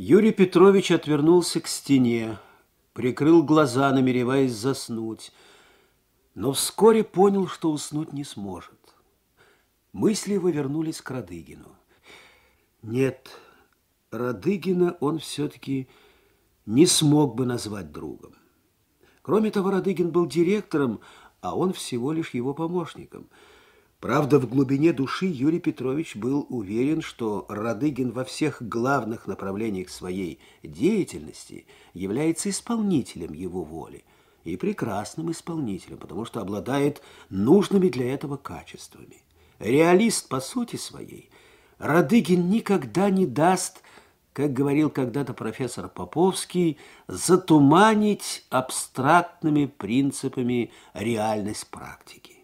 Юрий Петрович отвернулся к стене, прикрыл глаза, намереваясь заснуть, но вскоре понял, что уснуть не сможет. Мысли его вернулись к Радыгину. Нет, Радыгина он все-таки не смог бы назвать другом. Кроме того, Радыгин был директором, а он всего лишь его помощником – Правда, в глубине души Юрий Петрович был уверен, что Радыгин во всех главных направлениях своей деятельности является исполнителем его воли и прекрасным исполнителем, потому что обладает нужными для этого качествами. Реалист по сути своей, Радыгин никогда не даст, как говорил когда-то профессор Поповский, затуманить абстрактными принципами реальность практики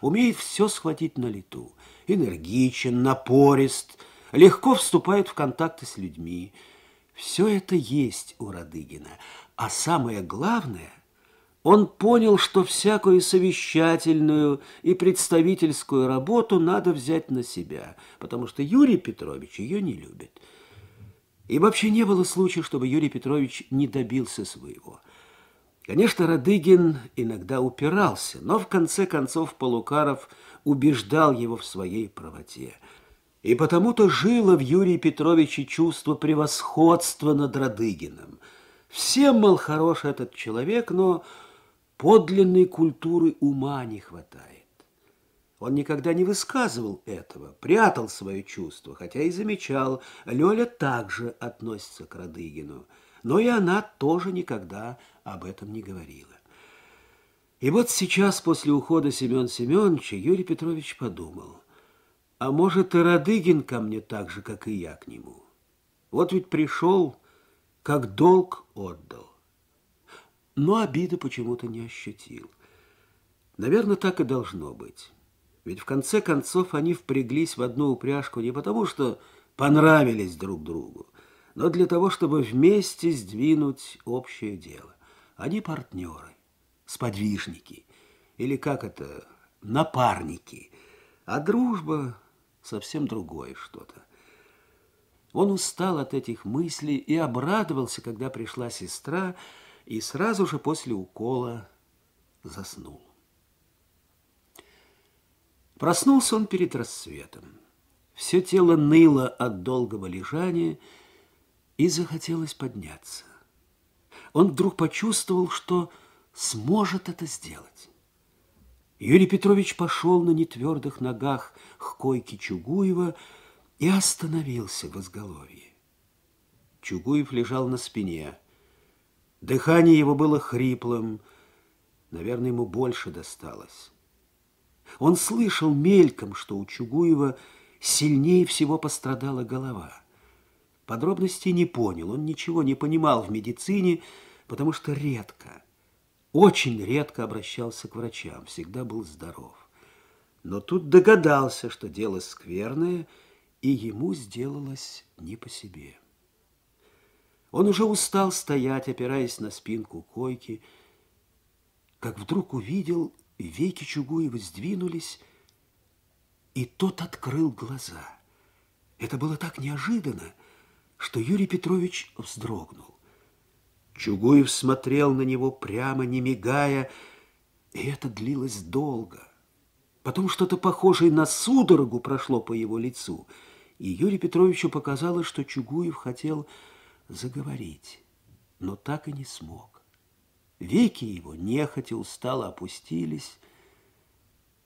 умеет все схватить на лету, энергичен, напорист, легко вступает в контакты с людьми. Все это есть у Радыгина. А самое главное, он понял, что всякую совещательную и представительскую работу надо взять на себя, потому что Юрий Петрович ее не любит. И вообще не было случая, чтобы Юрий Петрович не добился своего – Конечно, Радыгин иногда упирался, но в конце концов Полукаров убеждал его в своей правоте. И потому-то жило в Юрии Петровиче чувство превосходства над Радыгиным. Всем, мол, хорош этот человек, но подлинной культуры ума не хватает. Он никогда не высказывал этого, прятал свое чувство, хотя и замечал, Лёля также относится к Радыгину – но и она тоже никогда об этом не говорила. И вот сейчас, после ухода Семен Семеновича, Юрий Петрович подумал, а может и Радыгин ко мне так же, как и я к нему. Вот ведь пришел, как долг отдал. Но обиды почему-то не ощутил. Наверное, так и должно быть. Ведь в конце концов они впряглись в одну упряжку не потому, что понравились друг другу, но для того, чтобы вместе сдвинуть общее дело. Они партнеры, сподвижники, или как это, напарники, а дружба совсем другое что-то. Он устал от этих мыслей и обрадовался, когда пришла сестра, и сразу же после укола заснул. Проснулся он перед рассветом. Все тело ныло от долгого лежания, и захотелось подняться. Он вдруг почувствовал, что сможет это сделать. Юрий Петрович пошел на нетвердых ногах к койке Чугуева и остановился в изголовье. Чугуев лежал на спине. Дыхание его было хриплым, наверное, ему больше досталось. Он слышал мельком, что у Чугуева сильнее всего пострадала голова. Подробностей не понял, он ничего не понимал в медицине, потому что редко, очень редко обращался к врачам, всегда был здоров. Но тут догадался, что дело скверное, и ему сделалось не по себе. Он уже устал стоять, опираясь на спинку койки, как вдруг увидел, веки Чугуева сдвинулись, и тот открыл глаза. Это было так неожиданно, что Юрий Петрович вздрогнул. Чугуев смотрел на него прямо, не мигая, и это длилось долго. Потом что-то похожее на судорогу прошло по его лицу, и Юрию Петровичу показалось, что Чугуев хотел заговорить, но так и не смог. Веки его нехотя устало опустились,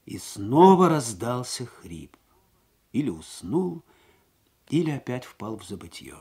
и снова раздался хрип. Или уснул, или опять впал в забытье.